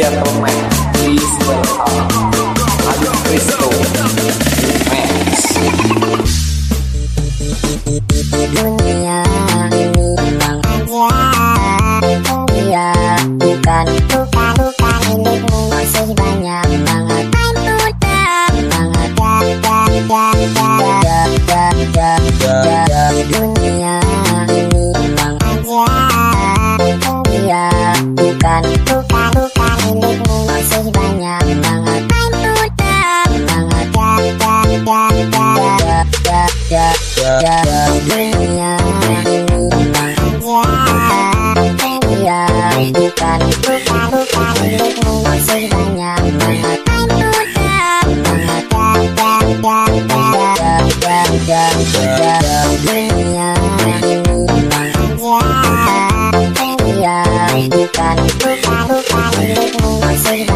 gentlemen, please welcome Kristo Max. dunia ini memang aja dia bukan bukan bukan bukan milikmu masih banyak banget dunia ini dia bukan bukan milikmu masih banyak banget main muda Bukan Luka-luka hidupmu masih